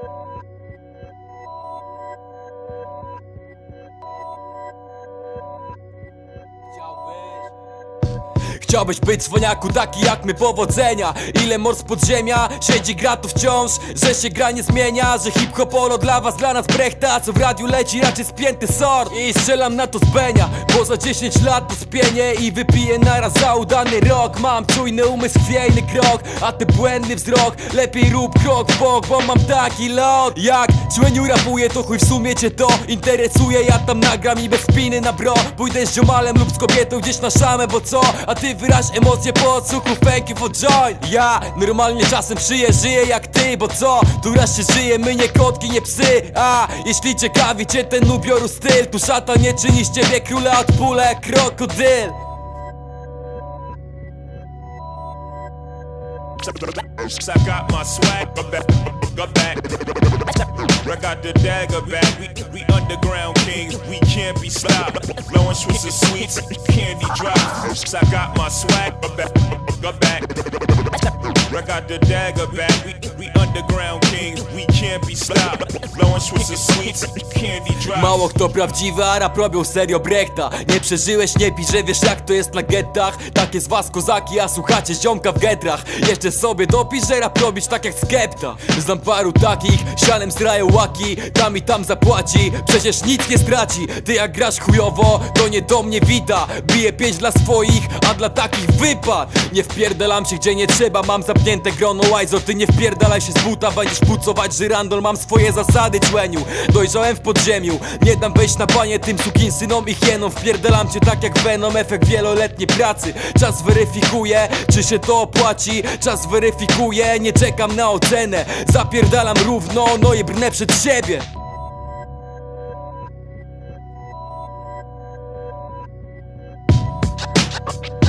thank you Chciałbyś być cwaniaku taki jak my powodzenia. Ile mor z podziemia siedzi gra tu wciąż Że się gra nie zmienia Że hip-hopolo dla was, dla nas brechta Co w radiu leci raczej spięty sort. I strzelam na to z benia Bo za 10 lat to spienię I wypiję naraz za udany rok. Mam czujny umysł, chwiejny krok A ty błędny wzrok. Lepiej rób krok w bok Bo mam taki lot. Jak człeniu rapuje to chuj w sumie cię to interesuje. Ja tam nagram i bez spiny na bro. Pójdę z ziomalem lub z kobietą gdzieś na szamę Bo co? A ty wyraź emocje po odsłuchu Thank you for join Ja normalnie czasem przyję, żyję jak ty Bo co? Tu raz się żyje, my nie kotki, nie psy A jeśli ciekawi cię ten ubioru styl Tu szata nie czyni z ciebie króla od pula jak krokodyl swag. I got the dagger back. We, we can't be stopped. Blowing sweets and sweets, candy drops. I got my swag back, back. I got the dagger back. We, we underground kings, we can't be stopped. Mało kto prawdziwy, a rap robią serio brechta. Nie przeżyłeś, nie pisz, że wiesz jak to jest na gettach Takie z was kozaki, a słuchacie ziomka w getrach. Jeszcze sobie dopisz, że rap robisz tak jak skepta. Znam paru takich, sianem zrają łaki. Tam i tam zapłaci, przecież nic nie straci. Ty jak grasz chujowo, to nie do mnie wita. Biję pięć dla swoich, a dla takich wypad. Nie wpierdalam się gdzie nie trzeba, mam zamknięte grono. Łajzo Ty nie wpierdalaj się z buta, będziesz pucować żyrandol Mam swoje zasady łeniu Dojrzałem w podziemiu. Nie dam wejść na panie tym sukinsynom i hienom. Wpierdalam cię tak jak Venom Efekt wieloletniej pracy. Czas weryfikuje, czy się to opłaci. Czas weryfikuje, nie czekam na ocenę. Zapierdalam równo, no i brnę przed siebie. you